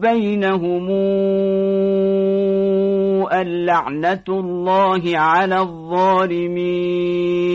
بينهم اللعنة الله على الظالمين